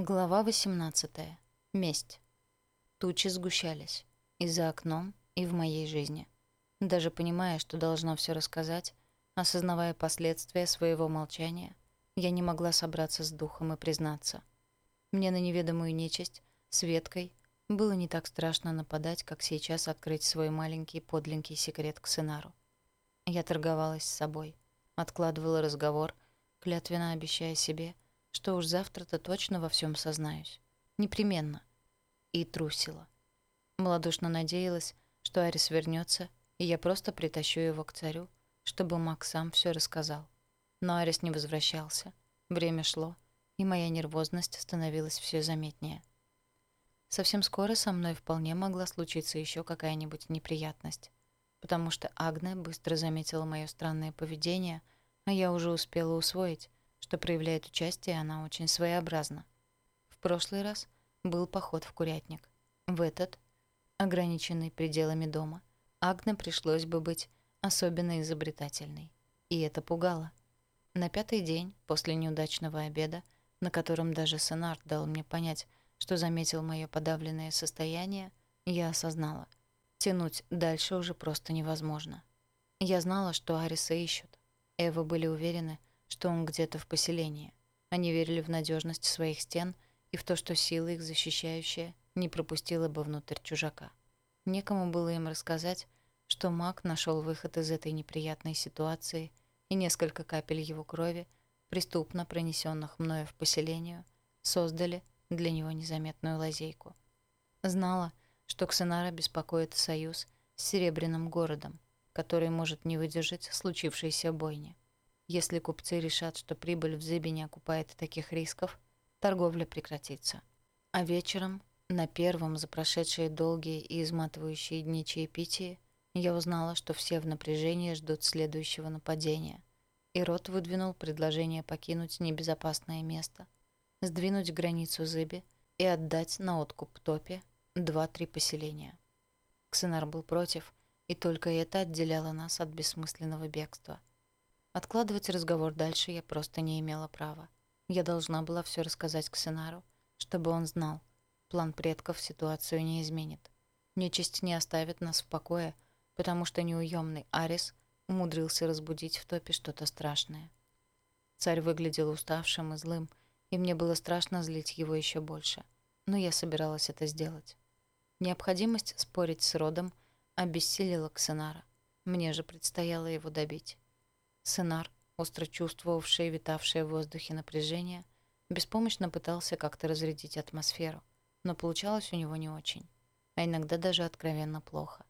Глава 18. Месть. Тучи сгущались. И за окном, и в моей жизни. Даже понимая, что должна все рассказать, осознавая последствия своего молчания, я не могла собраться с духом и признаться. Мне на неведомую нечисть, Светкой, было не так страшно нападать, как сейчас открыть свой маленький подленький секрет к сценару. Я торговалась с собой, откладывала разговор, клятвенно обещая себе — что уж завтра-то точно во всем сознаюсь. Непременно. И трусила. Молодушно надеялась, что Арис вернется, и я просто притащу его к царю, чтобы Мак сам все рассказал. Но Арис не возвращался. Время шло, и моя нервозность становилась все заметнее. Совсем скоро со мной вполне могла случиться еще какая-нибудь неприятность, потому что Агне быстро заметила мое странное поведение, а я уже успела усвоить, что проявляет участие она очень своеобразна. В прошлый раз был поход в курятник. В этот, ограниченный пределами дома, Агне пришлось бы быть особенно изобретательной. И это пугало. На пятый день после неудачного обеда, на котором даже Сенарт дал мне понять, что заметил мое подавленное состояние, я осознала. Тянуть дальше уже просто невозможно. Я знала, что Ариса ищут. Эва были уверены, что он где-то в поселении. Они верили в надежность своих стен и в то, что сила их защищающая не пропустила бы внутрь чужака. Некому было им рассказать, что маг нашел выход из этой неприятной ситуации, и несколько капель его крови, преступно пронесенных мною в поселение, создали для него незаметную лазейку. Знала, что Ксенара беспокоит союз с Серебряным городом, который может не выдержать случившейся бойни. Если купцы решат, что прибыль в Зыбе не окупает таких рисков, торговля прекратится. А вечером, на первом за прошедшие долгие и изматывающие дни чаепития, я узнала, что все в напряжении ждут следующего нападения. И Рот выдвинул предложение покинуть небезопасное место, сдвинуть границу Зыби и отдать на откуп Топе два-три поселения. Ксенар был против, и только это отделяло нас от бессмысленного бегства. Откладывать разговор дальше я просто не имела права. Я должна была все рассказать Ксенару, чтобы он знал. План предков ситуацию не изменит. Нечисть не оставит нас в покое, потому что неуемный Арис умудрился разбудить в топе что-то страшное. Царь выглядел уставшим и злым, и мне было страшно злить его еще больше. Но я собиралась это сделать. Необходимость спорить с родом обессилила Ксенара. Мне же предстояло его добить. Сценар, остро чувствовавший витавшее в воздухе напряжение, беспомощно пытался как-то разрядить атмосферу, но получалось у него не очень, а иногда даже откровенно плохо.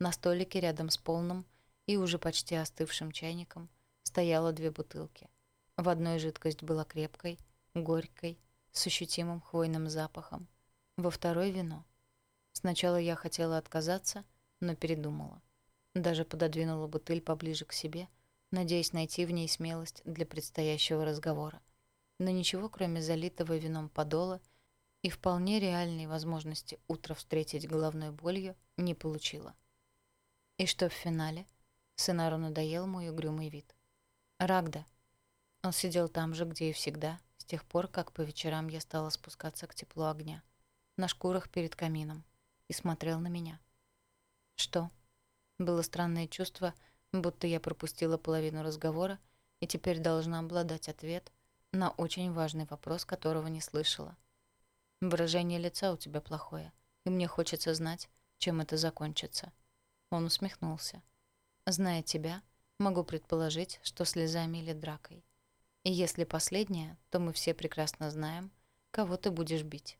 На столике рядом с полным и уже почти остывшим чайником стояло две бутылки. В одной жидкость была крепкой, горькой, с ощутимым хвойным запахом, во второй — вино. Сначала я хотела отказаться, но передумала. Даже пододвинула бутыль поближе к себе — надеясь найти в ней смелость для предстоящего разговора. Но ничего, кроме залитого вином подола и вполне реальной возможности утро встретить головной болью, не получила. И что в финале? Сынару надоел мой угрюмый вид. Рагда. Он сидел там же, где и всегда, с тех пор, как по вечерам я стала спускаться к теплу огня, на шкурах перед камином, и смотрел на меня. Что? Было странное чувство, будто я пропустила половину разговора и теперь должна обладать ответ на очень важный вопрос, которого не слышала. Выражение лица у тебя плохое, и мне хочется знать, чем это закончится. Он усмехнулся. Зная тебя, могу предположить, что слезами или дракой. И если последнее, то мы все прекрасно знаем, кого ты будешь бить.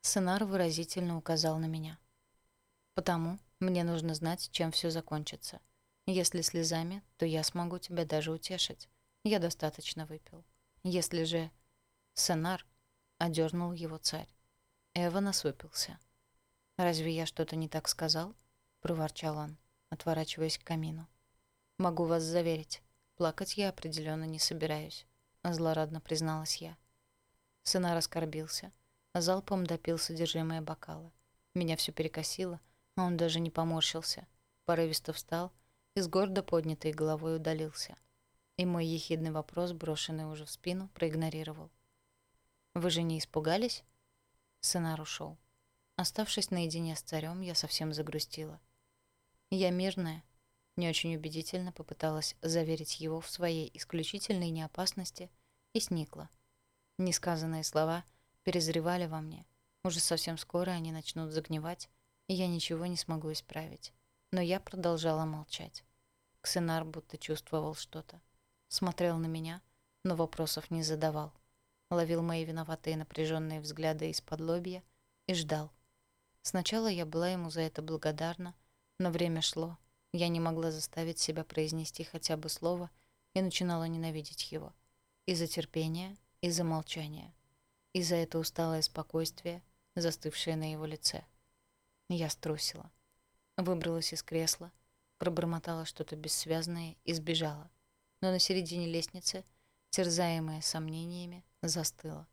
Сценар выразительно указал на меня. Потому мне нужно знать, чем все закончится. Если слезами, то я смогу тебя даже утешить. Я достаточно выпил. Если же... Сенар, одернул его царь. Эва насупился. «Разве я что-то не так сказал?» — проворчал он, отворачиваясь к камину. «Могу вас заверить, плакать я определенно не собираюсь», — злорадно призналась я. Сына раскорбился, залпом допил содержимое бокала. Меня все перекосило, а он даже не поморщился. Порывисто встал — и с гордо поднятой головой удалился. И мой ехидный вопрос, брошенный уже в спину, проигнорировал. Вы же не испугались?» Сценар ушел. Оставшись наедине с царем, я совсем загрустила. Я мирная, не очень убедительно попыталась заверить его в своей исключительной неопасности и сникла. Несказанные слова перезревали во мне. Уже совсем скоро они начнут загнивать, и я ничего не смогу исправить. Но я продолжала молчать. Ксенар будто чувствовал что-то. Смотрел на меня, но вопросов не задавал. Ловил мои виноватые напряженные взгляды из-под лобья и ждал. Сначала я была ему за это благодарна, но время шло. Я не могла заставить себя произнести хотя бы слово и начинала ненавидеть его. Из-за терпения, из-за молчания. И за это усталое спокойствие, застывшее на его лице. Я струсила. Выбралась из кресла, пробормотала что-то бессвязное и сбежала. Но на середине лестницы, терзаемая сомнениями, застыла.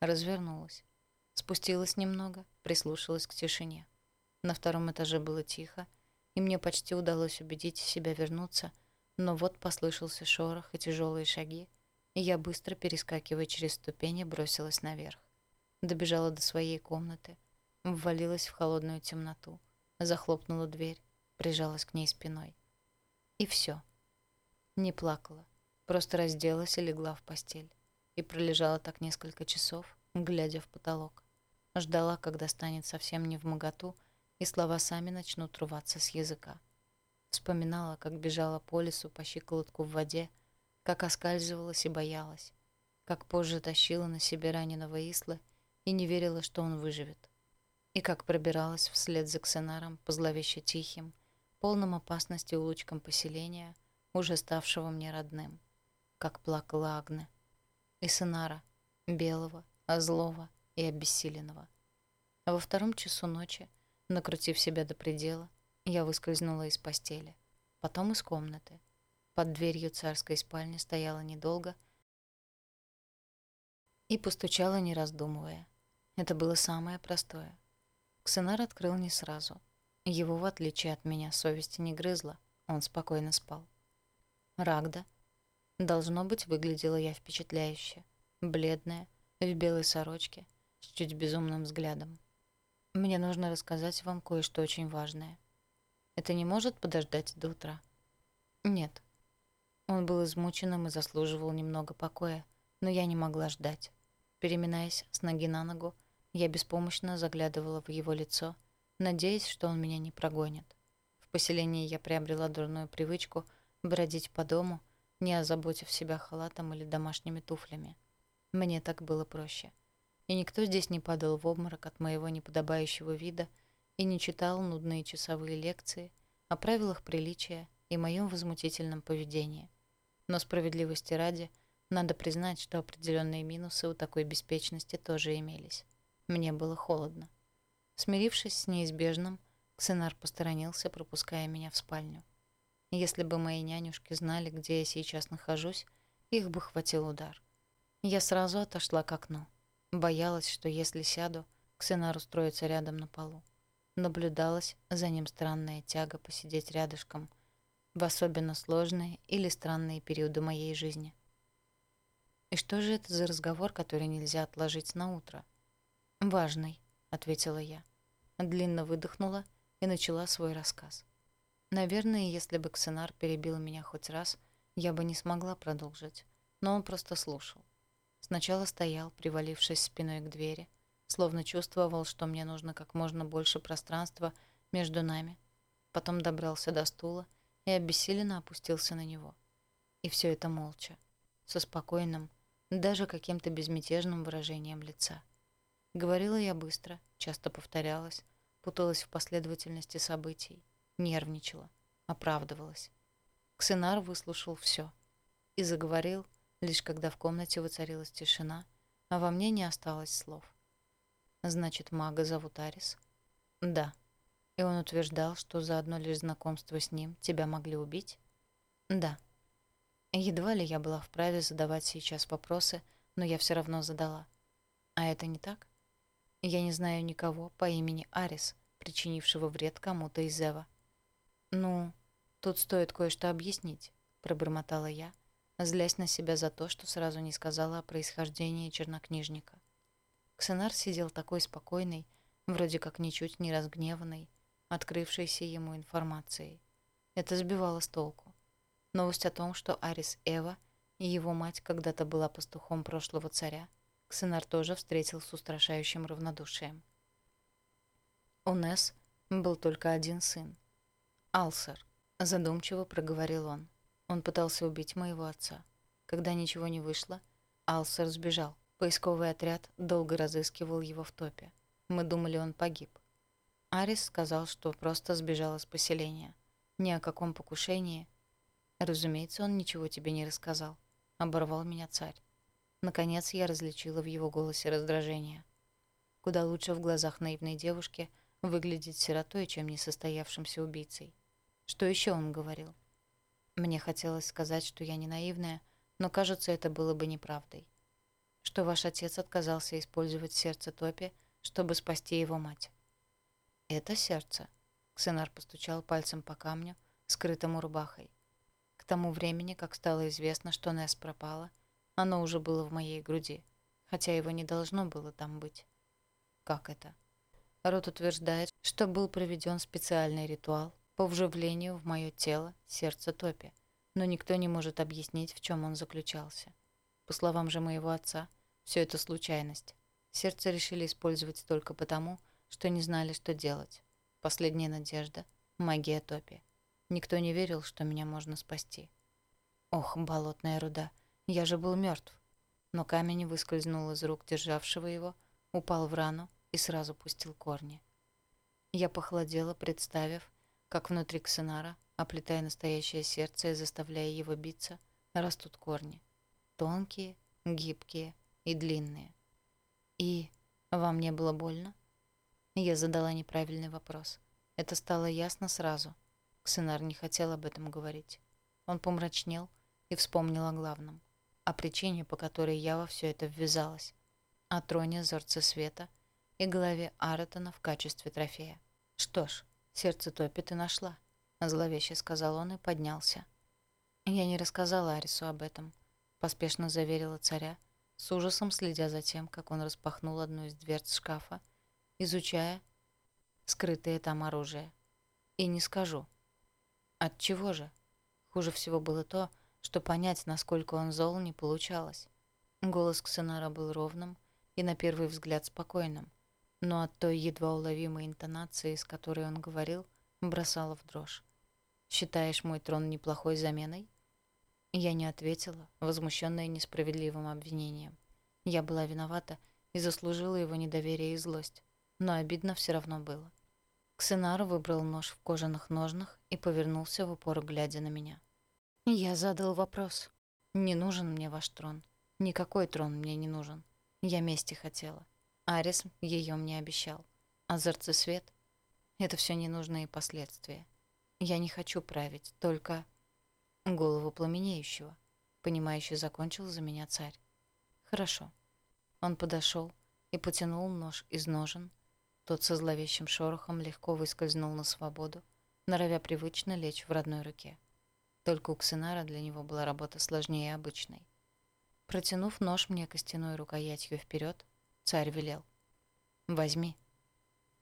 Развернулась. Спустилась немного, прислушалась к тишине. На втором этаже было тихо, и мне почти удалось убедить себя вернуться, но вот послышался шорох и тяжелые шаги, и я быстро, перескакивая через ступени, бросилась наверх. Добежала до своей комнаты, ввалилась в холодную темноту, захлопнула дверь, прижалась к ней спиной. И все. Не плакала, просто разделась и легла в постель. И пролежала так несколько часов, глядя в потолок. Ждала, когда станет совсем не в моготу, и слова сами начнут рваться с языка. Вспоминала, как бежала по лесу по щиколотку в воде, как оскальзывалась и боялась, как позже тащила на себе раненого Исла и не верила, что он выживет, и как пробиралась вслед за Ксенаром по зловеще тихим, полным опасности улочкам поселения, уже ставшего мне родным, как плакала Агне, и Сенара, белого, злого и обессиленного. А во втором часу ночи, накрутив себя до предела, я выскользнула из постели, потом из комнаты — под дверью царской спальни стояла недолго и постучала, не раздумывая. Это было самое простое. Ксенар открыл не сразу. Его, в отличие от меня, совести не грызла. Он спокойно спал. Рагда. Должно быть, выглядела я впечатляюще. Бледная, в белой сорочке, с чуть безумным взглядом. Мне нужно рассказать вам кое-что очень важное. Это не может подождать до утра? Нет, он был измученным и заслуживал немного покоя, но я не могла ждать. Переминаясь с ноги на ногу, я беспомощно заглядывала в его лицо, надеясь, что он меня не прогонит. В поселении я приобрела дурную привычку бродить по дому, не озаботив себя халатом или домашними туфлями. Мне так было проще. И никто здесь не падал в обморок от моего неподобающего вида и не читал нудные часовые лекции о правилах приличия и моем возмутительном поведении. Но справедливости ради, надо признать, что определенные минусы у такой беспечности тоже имелись. Мне было холодно. Смирившись с неизбежным, Ксенар посторонился, пропуская меня в спальню. Если бы мои нянюшки знали, где я сейчас нахожусь, их бы хватил удар. Я сразу отошла к окну. Боялась, что если сяду, Ксенар устроится рядом на полу. Наблюдалась за ним странная тяга посидеть рядышком — в особенно сложные или странные периоды моей жизни. И что же это за разговор, который нельзя отложить на утро? Важный, ответила я. Длинно выдохнула и начала свой рассказ. Наверное, если бы Ксенар перебил меня хоть раз, я бы не смогла продолжить, но он просто слушал. Сначала стоял, привалившись спиной к двери, словно чувствовал, что мне нужно как можно больше пространства между нами. Потом добрался до стула и обессиленно опустился на него. И все это молча, со спокойным, даже каким-то безмятежным выражением лица. Говорила я быстро, часто повторялась, путалась в последовательности событий, нервничала, оправдывалась. Ксенар выслушал все и заговорил, лишь когда в комнате воцарилась тишина, а во мне не осталось слов. «Значит, мага зовут Арис?» «Да», и он утверждал, что за одно лишь знакомство с ним тебя могли убить? Да. Едва ли я была вправе задавать сейчас вопросы, но я все равно задала. А это не так? Я не знаю никого по имени Арис, причинившего вред кому-то из Эва. Ну, тут стоит кое-что объяснить, пробормотала я, злясь на себя за то, что сразу не сказала о происхождении чернокнижника. Ксенар сидел такой спокойный, вроде как ничуть не разгневанный, открывшейся ему информацией. Это сбивало с толку. Новость о том, что Арис Эва и его мать когда-то была пастухом прошлого царя, Ксенар тоже встретил с устрашающим равнодушием. У Несс был только один сын. Алсер, задумчиво проговорил он. Он пытался убить моего отца. Когда ничего не вышло, Алсер сбежал. Поисковый отряд долго разыскивал его в топе. Мы думали, он погиб. Арис сказал, что просто сбежал из поселения. Ни о каком покушении. Разумеется, он ничего тебе не рассказал. Оборвал меня царь. Наконец я различила в его голосе раздражение. Куда лучше в глазах наивной девушки выглядеть сиротой, чем несостоявшимся убийцей. Что еще он говорил? Мне хотелось сказать, что я не наивная, но, кажется, это было бы неправдой что ваш отец отказался использовать сердце Топи, чтобы спасти его мать. Это сердце. Ксенар постучал пальцем по камню, скрытому рубахой. К тому времени, как стало известно, что Несс пропала, оно уже было в моей груди, хотя его не должно было там быть. Как это? Рот утверждает, что был проведен специальный ритуал по вживлению в мое тело сердца Топи, но никто не может объяснить, в чем он заключался. По словам же моего отца, все это случайность. Сердце решили использовать только потому, что не знали, что делать. Последняя надежда — магия топи. Никто не верил, что меня можно спасти. Ох, болотная руда, я же был мертв. Но камень выскользнул из рук державшего его, упал в рану и сразу пустил корни. Я похолодела, представив, как внутри Ксенара, оплетая настоящее сердце и заставляя его биться, растут корни. Тонкие, гибкие и длинные. И вам не было больно? Я задала неправильный вопрос. Это стало ясно сразу. Ксенар не хотел об этом говорить. Он помрачнел и вспомнил о главном. О причине, по которой я во все это ввязалась. О троне Зорца Света и голове Аратона в качестве трофея. «Что ж, сердце Топи ты нашла», — зловеще сказал он и поднялся. Я не рассказала Арису об этом, поспешно заверила царя, с ужасом следя за тем, как он распахнул одну из дверц шкафа, изучая скрытое там оружие. И не скажу. От чего же? Хуже всего было то, что понять, насколько он зол, не получалось. Голос Ксенара был ровным и на первый взгляд спокойным, но от той едва уловимой интонации, с которой он говорил, бросало в дрожь. «Считаешь мой трон неплохой заменой?» Я не ответила, возмущенная несправедливым обвинением. Я была виновата и заслужила его недоверие и злость, но обидно все равно было. Ксенар выбрал нож в кожаных ножнах и повернулся в упор, глядя на меня. Я задал вопрос. «Не нужен мне ваш трон. Никакой трон мне не нужен. Я мести хотела. Арис ее мне обещал. А Зарцесвет — это все ненужные последствия. Я не хочу править, только...» голову пламенеющего. Понимающе закончил за меня царь. Хорошо. Он подошел и потянул нож из ножен. Тот со зловещим шорохом легко выскользнул на свободу, норовя привычно лечь в родной руке. Только у Ксенара для него была работа сложнее обычной. Протянув нож мне костяной рукоятью вперед, царь велел. «Возьми».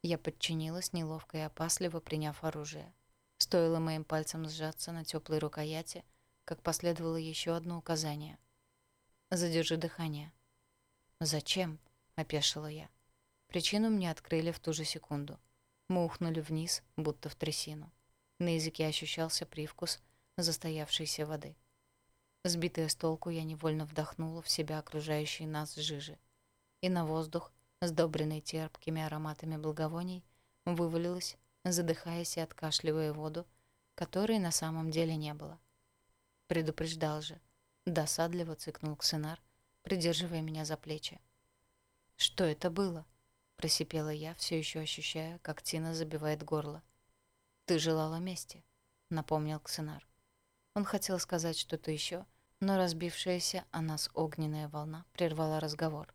Я подчинилась, неловко и опасливо приняв оружие. Стоило моим пальцем сжаться на теплой рукояти, как последовало еще одно указание. «Задержи дыхание». «Зачем?» — опешила я. Причину мне открыли в ту же секунду. Мы ухнули вниз, будто в трясину. На языке ощущался привкус застоявшейся воды. Сбитая с толку, я невольно вдохнула в себя окружающие нас жижи. И на воздух, сдобренный терпкими ароматами благовоний, вывалилась задыхаясь и откашливая воду, которой на самом деле не было. Предупреждал же. Досадливо цыкнул Ксенар, придерживая меня за плечи. «Что это было?» — просипела я, все еще ощущая, как Тина забивает горло. «Ты желала мести», — напомнил Ксенар. Он хотел сказать что-то еще, но разбившаяся о нас огненная волна прервала разговор.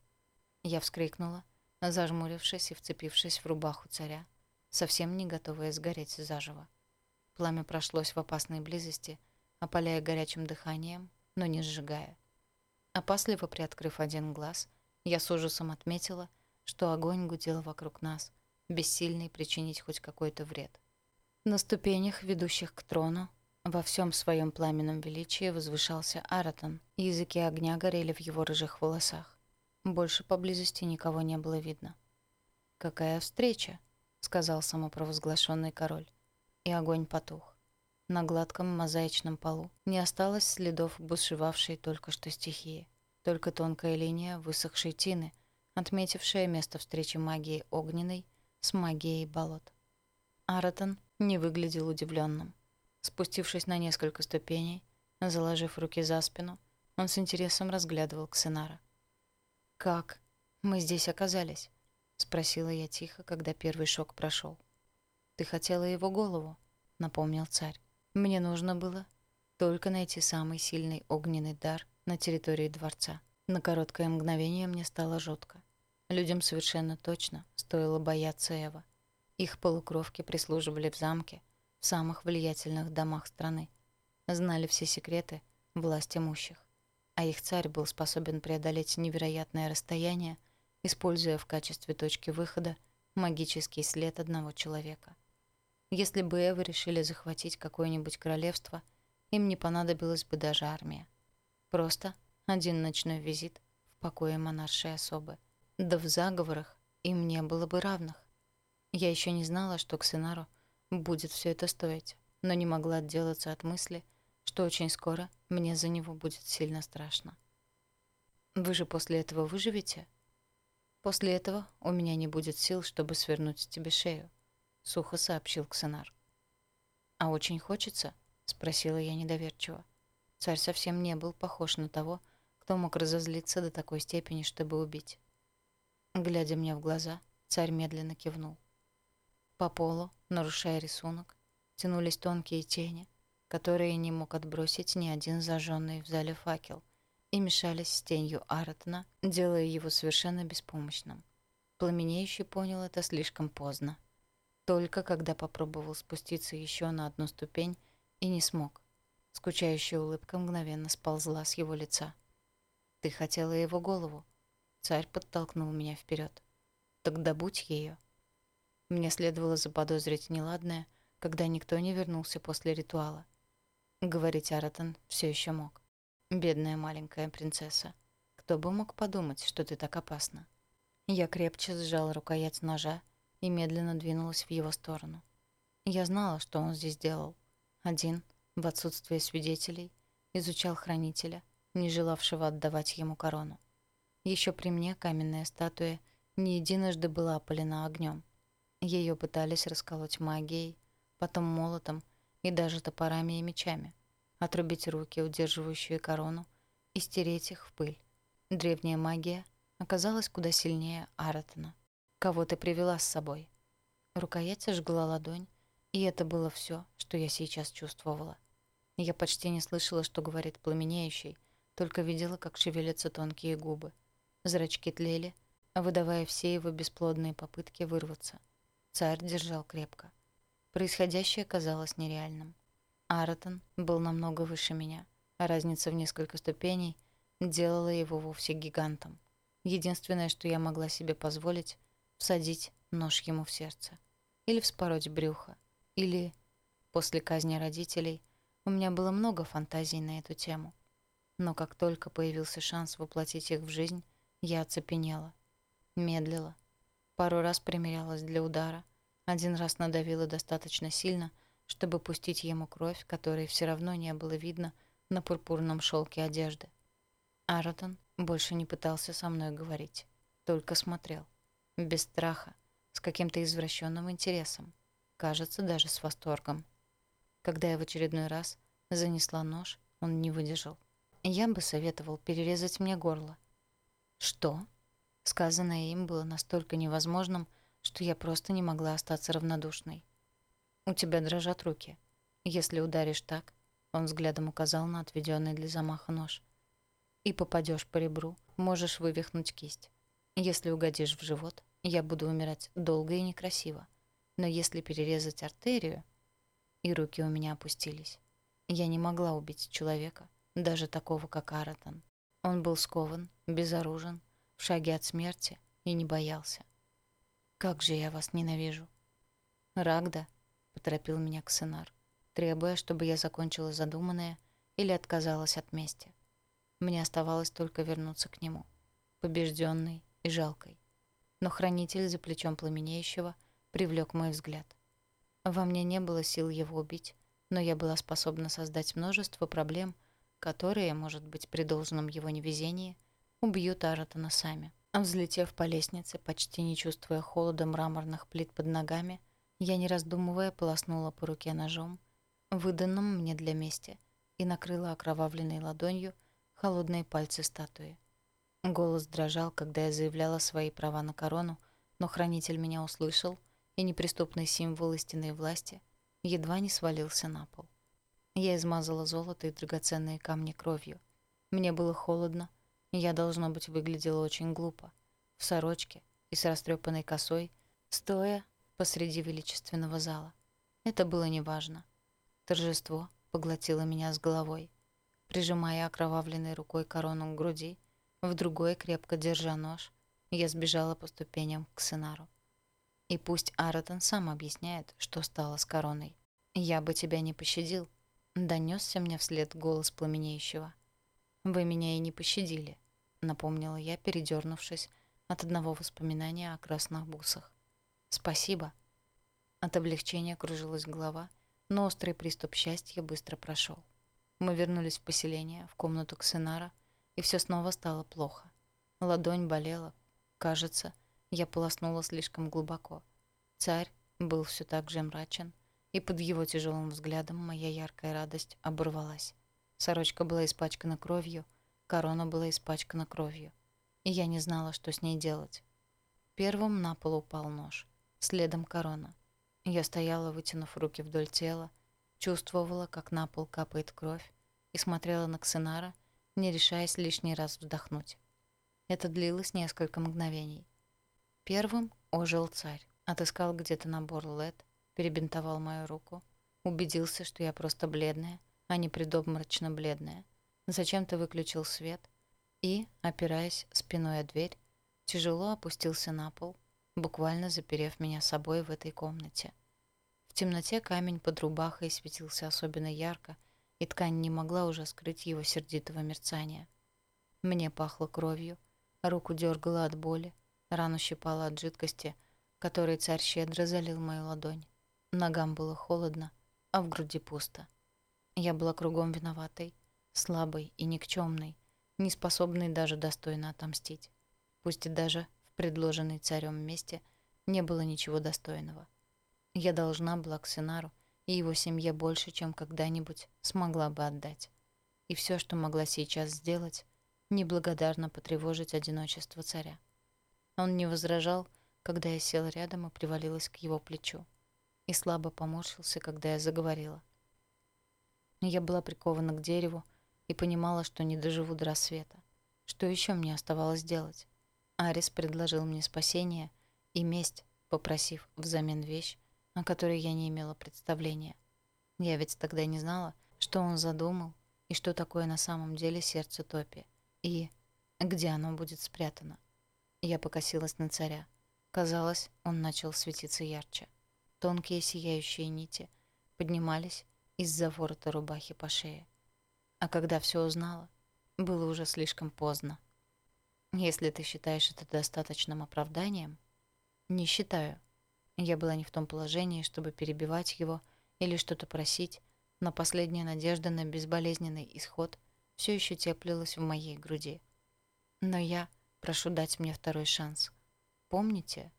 Я вскрикнула, зажмурившись и вцепившись в рубаху царя, совсем не готовая сгореть заживо. Пламя прошлось в опасной близости, опаляя горячим дыханием, но не сжигая. Опасливо приоткрыв один глаз, я с ужасом отметила, что огонь гудел вокруг нас, бессильный причинить хоть какой-то вред. На ступенях, ведущих к трону, во всем своем пламенном величии возвышался Аратон, языки огня горели в его рыжих волосах. Больше поблизости никого не было видно. «Какая встреча!» — сказал самопровозглашенный король. И огонь потух. На гладком мозаичном полу не осталось следов бушевавшей только что стихии. Только тонкая линия высохшей тины, отметившая место встречи магии огненной с магией болот. Аратон не выглядел удивленным. Спустившись на несколько ступеней, заложив руки за спину, он с интересом разглядывал Ксенара. «Как мы здесь оказались?» — спросила я тихо, когда первый шок прошел. «Ты хотела его голову», — напомнил царь. «Мне нужно было только найти самый сильный огненный дар на территории дворца. На короткое мгновение мне стало жутко. Людям совершенно точно стоило бояться Эва. Их полукровки прислуживали в замке, самых влиятельных домах страны. Знали все секреты власть имущих. А их царь был способен преодолеть невероятное расстояние используя в качестве точки выхода магический след одного человека. Если бы Эвы решили захватить какое-нибудь королевство, им не понадобилась бы даже армия. Просто один ночной визит в покое монаршей особы. Да в заговорах им не было бы равных. Я еще не знала, что Ксенару будет все это стоить, но не могла отделаться от мысли, что очень скоро мне за него будет сильно страшно. «Вы же после этого выживете?» После этого у меня не будет сил, чтобы свернуть тебе шею, сухо сообщил Ксенар. А очень хочется, спросила я недоверчиво. Царь совсем не был похож на того, кто мог разозлиться до такой степени, чтобы убить. Глядя мне в глаза, царь медленно кивнул. По полу, нарушая рисунок, тянулись тонкие тени, которые не мог отбросить ни один зажженный в зале факел — и мешались с тенью Аратона, делая его совершенно беспомощным. Пламенеющий понял это слишком поздно. Только когда попробовал спуститься еще на одну ступень и не смог. Скучающая улыбка мгновенно сползла с его лица. «Ты хотела его голову?» Царь подтолкнул меня вперед. «Так добудь ее». Мне следовало заподозрить неладное, когда никто не вернулся после ритуала. Говорить Аратон все еще мог. Бедная маленькая принцесса. Кто бы мог подумать, что ты так опасна? Я крепче сжала рукоять ножа и медленно двинулась в его сторону. Я знала, что он здесь делал. Один, в отсутствие свидетелей, изучал хранителя, не желавшего отдавать ему корону. Еще при мне каменная статуя не единожды была опалена огнем. Ее пытались расколоть магией, потом молотом и даже топорами и мечами — отрубить руки, удерживающие корону, и стереть их в пыль. Древняя магия оказалась куда сильнее Аратона. «Кого ты привела с собой?» Рукоять жгла ладонь, и это было все, что я сейчас чувствовала. Я почти не слышала, что говорит пламенеющий, только видела, как шевелятся тонкие губы. Зрачки тлели, выдавая все его бесплодные попытки вырваться. Царь держал крепко. Происходящее казалось нереальным. Аратон был намного выше меня, а разница в несколько ступеней делала его вовсе гигантом. Единственное, что я могла себе позволить — всадить нож ему в сердце. Или вспороть брюхо. Или, после казни родителей, у меня было много фантазий на эту тему. Но как только появился шанс воплотить их в жизнь, я оцепенела. Медлила. Пару раз примерялась для удара. Один раз надавила достаточно сильно — чтобы пустить ему кровь, которой все равно не было видно на пурпурном шелке одежды. Аратон больше не пытался со мной говорить, только смотрел. Без страха, с каким-то извращенным интересом, кажется, даже с восторгом. Когда я в очередной раз занесла нож, он не выдержал. Я бы советовал перерезать мне горло. «Что?» Сказанное им было настолько невозможным, что я просто не могла остаться равнодушной. У тебя дрожат руки. Если ударишь так, он взглядом указал на отведенный для замаха нож. И попадешь по ребру, можешь вывихнуть кисть. Если угодишь в живот, я буду умирать долго и некрасиво. Но если перерезать артерию... И руки у меня опустились. Я не могла убить человека, даже такого, как Аратон. Он был скован, безоружен, в шаге от смерти и не боялся. Как же я вас ненавижу. Рагда, поторопил меня Ксенар, требуя, чтобы я закончила задуманное или отказалась от мести. Мне оставалось только вернуться к нему, побежденной и жалкой. Но хранитель за плечом пламенеющего привлек мой взгляд. Во мне не было сил его убить, но я была способна создать множество проблем, которые, может быть, при должном его невезении, убьют Аратона сами. Взлетев по лестнице, почти не чувствуя холода мраморных плит под ногами, я, не раздумывая, полоснула по руке ножом, выданным мне для мести, и накрыла окровавленной ладонью холодные пальцы статуи. Голос дрожал, когда я заявляла свои права на корону, но хранитель меня услышал, и неприступный символ истинной власти едва не свалился на пол. Я измазала золото и драгоценные камни кровью. Мне было холодно, я, должно быть, выглядела очень глупо. В сорочке и с растрепанной косой, стоя посреди величественного зала. Это было неважно. Торжество поглотило меня с головой. Прижимая окровавленной рукой корону к груди, в другой, крепко держа нож, я сбежала по ступеням к Сенару. И пусть Аратон сам объясняет, что стало с короной. «Я бы тебя не пощадил», — донесся мне вслед голос пламенеющего. «Вы меня и не пощадили», напомнила я, передернувшись от одного воспоминания о красных бусах. Спасибо. От облегчения кружилась голова, но острый приступ счастья быстро прошел. Мы вернулись в поселение, в комнату Ксенара, и все снова стало плохо. Ладонь болела. Кажется, я полоснула слишком глубоко. Царь был все так же мрачен, и под его тяжелым взглядом моя яркая радость оборвалась. Сорочка была испачкана кровью, Корона была испачкана кровью, и я не знала, что с ней делать. Первым на пол упал нож, следом корона. Я стояла, вытянув руки вдоль тела, чувствовала, как на пол капает кровь, и смотрела на Ксенара, не решаясь лишний раз вздохнуть. Это длилось несколько мгновений. Первым ожил царь, отыскал где-то набор лед, перебинтовал мою руку, убедился, что я просто бледная, а не предобморочно бледная — зачем-то выключил свет и, опираясь спиной о дверь, тяжело опустился на пол, буквально заперев меня собой в этой комнате. В темноте камень под рубахой светился особенно ярко, и ткань не могла уже скрыть его сердитого мерцания. Мне пахло кровью, руку дергало от боли, рану щипало от жидкости, которой царь щедро залил мою ладонь. Ногам было холодно, а в груди пусто. Я была кругом виноватой, слабый и никчемный, не способный даже достойно отомстить. Пусть и даже в предложенной царем месте не было ничего достойного. Я должна была к Синару и его семье больше, чем когда-нибудь смогла бы отдать. И все, что могла сейчас сделать, неблагодарно потревожить одиночество царя. Он не возражал, когда я села рядом и привалилась к его плечу, и слабо поморщился, когда я заговорила. Я была прикована к дереву, и понимала, что не доживу до рассвета. Что еще мне оставалось делать? Арис предложил мне спасение и месть, попросив взамен вещь, о которой я не имела представления. Я ведь тогда не знала, что он задумал и что такое на самом деле сердце Топи, и где оно будет спрятано. Я покосилась на царя. Казалось, он начал светиться ярче. Тонкие сияющие нити поднимались из-за ворота рубахи по шее. А когда все узнала, было уже слишком поздно. Если ты считаешь это достаточным оправданием, не считаю. Я была не в том положении, чтобы перебивать его или что-то просить, но последняя надежда на безболезненный исход все еще теплилась в моей груди. Но я прошу дать мне второй шанс. Помните?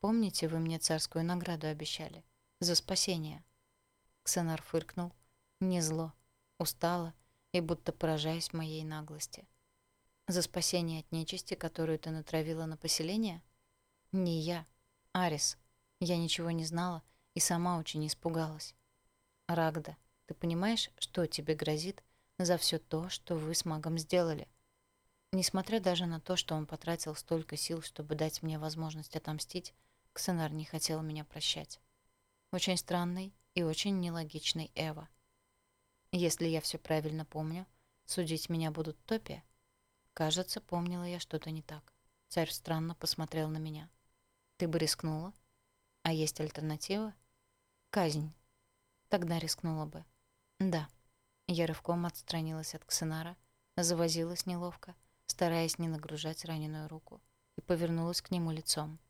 Помните, вы мне царскую награду обещали? За спасение. Ксенар фыркнул. Не зло. Устало и будто поражаясь моей наглости. За спасение от нечисти, которую ты натравила на поселение? Не я, Арис. Я ничего не знала и сама очень испугалась. Рагда, ты понимаешь, что тебе грозит за все то, что вы с магом сделали? Несмотря даже на то, что он потратил столько сил, чтобы дать мне возможность отомстить, Ксенар не хотел меня прощать. Очень странный и очень нелогичный Эва. Если я все правильно помню, судить меня будут Топи. Кажется, помнила я что-то не так. Царь странно посмотрел на меня. Ты бы рискнула? А есть альтернатива? Казнь. Тогда рискнула бы. Да. Я рывком отстранилась от Ксенара, завозилась неловко, стараясь не нагружать раненую руку, и повернулась к нему лицом.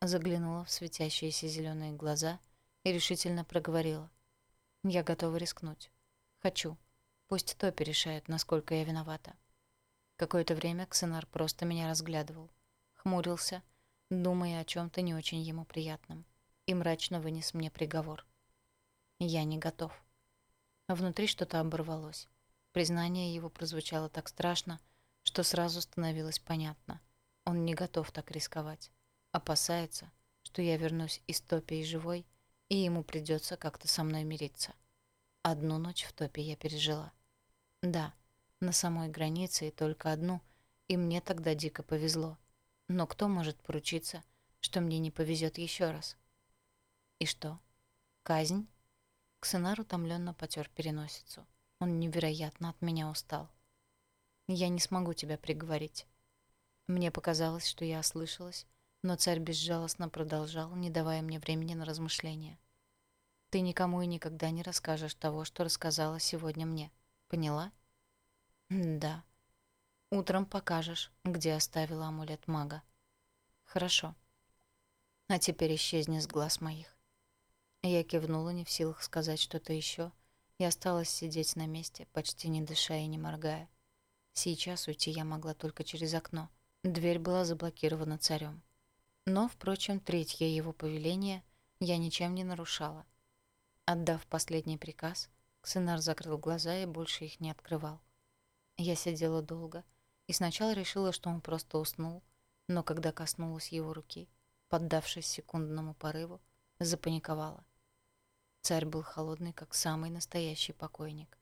Заглянула в светящиеся зеленые глаза и решительно проговорила. «Я готова рискнуть. Хочу. Пусть Топи решает, насколько я виновата». Какое-то время Ксенар просто меня разглядывал, хмурился, думая о чем то не очень ему приятном, и мрачно вынес мне приговор. «Я не готов». Внутри что-то оборвалось. Признание его прозвучало так страшно, что сразу становилось понятно. Он не готов так рисковать. Опасается, что я вернусь из топи живой, и ему придется как-то со мной мириться. Одну ночь в топе я пережила. Да, на самой границе и только одну, и мне тогда дико повезло. Но кто может поручиться, что мне не повезет еще раз? И что? Казнь? Ксенар утомленно потер переносицу. Он невероятно от меня устал. Я не смогу тебя приговорить. Мне показалось, что я ослышалась, но царь безжалостно продолжал, не давая мне времени на размышления. Ты никому и никогда не расскажешь того, что рассказала сегодня мне. Поняла? Да. Утром покажешь, где оставила амулет мага. Хорошо. А теперь исчезни с глаз моих. Я кивнула, не в силах сказать что-то еще, и осталась сидеть на месте, почти не дыша и не моргая. Сейчас уйти я могла только через окно. Дверь была заблокирована царем. Но, впрочем, третье его повеление я ничем не нарушала. Отдав последний приказ, Ксенар закрыл глаза и больше их не открывал. Я сидела долго и сначала решила, что он просто уснул, но когда коснулась его руки, поддавшись секундному порыву, запаниковала. Царь был холодный, как самый настоящий покойник.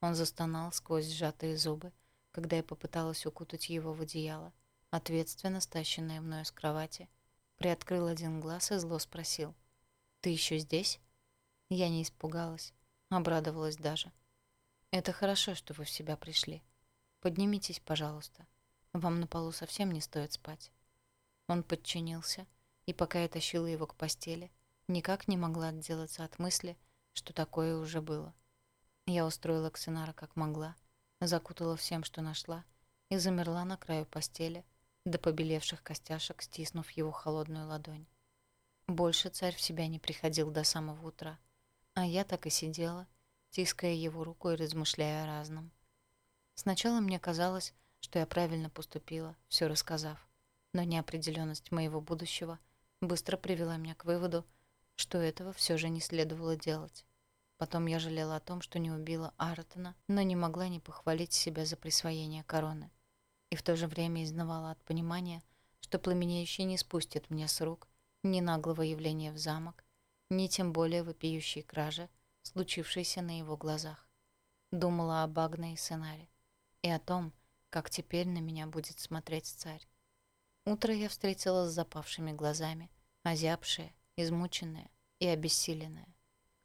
Он застонал сквозь сжатые зубы, когда я попыталась укутать его в одеяло, ответственно стащенное мною с кровати, приоткрыл один глаз и зло спросил. «Ты еще здесь?» Я не испугалась, обрадовалась даже. «Это хорошо, что вы в себя пришли. Поднимитесь, пожалуйста. Вам на полу совсем не стоит спать». Он подчинился, и пока я тащила его к постели, Никак не могла отделаться от мысли, что такое уже было. Я устроила Ксенара как могла, закутала всем, что нашла, и замерла на краю постели, до побелевших костяшек, стиснув его холодную ладонь. Больше царь в себя не приходил до самого утра, а я так и сидела, тиская его руку и размышляя о разном. Сначала мне казалось, что я правильно поступила, все рассказав, но неопределенность моего будущего быстро привела меня к выводу, что этого все же не следовало делать. Потом я жалела о том, что не убила Артона, но не могла не похвалить себя за присвоение короны. И в то же время изнывала от понимания, что пламенеющий не спустит мне с рук ни наглого явления в замок, ни тем более вопиющей кражи, случившейся на его глазах. Думала об Агне и Сенаре и о том, как теперь на меня будет смотреть царь. Утро я встретила с запавшими глазами, озябшая, измученная и обессиленная.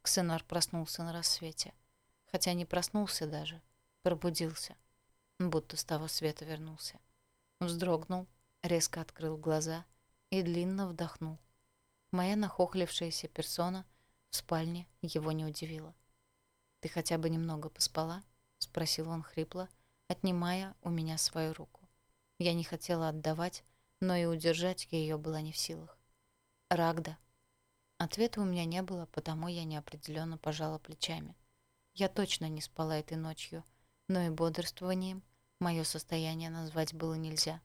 Ксенар проснулся на рассвете. Хотя не проснулся даже, пробудился, будто с того света вернулся. Вздрогнул, резко открыл глаза и длинно вдохнул. Моя нахохлившаяся персона в спальне его не удивила. «Ты хотя бы немного поспала?» — спросил он хрипло, отнимая у меня свою руку. Я не хотела отдавать, но и удержать ее была не в силах. «Рагда», Ответа у меня не было, потому я неопределенно пожала плечами. Я точно не спала этой ночью, но и бодрствованием мое состояние назвать было нельзя.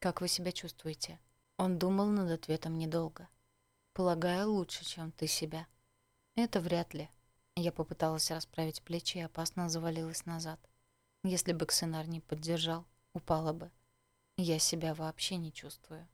«Как вы себя чувствуете?» Он думал над ответом недолго. «Полагаю, лучше, чем ты себя». «Это вряд ли». Я попыталась расправить плечи и опасно завалилась назад. Если бы Ксенар не поддержал, упала бы. Я себя вообще не чувствую.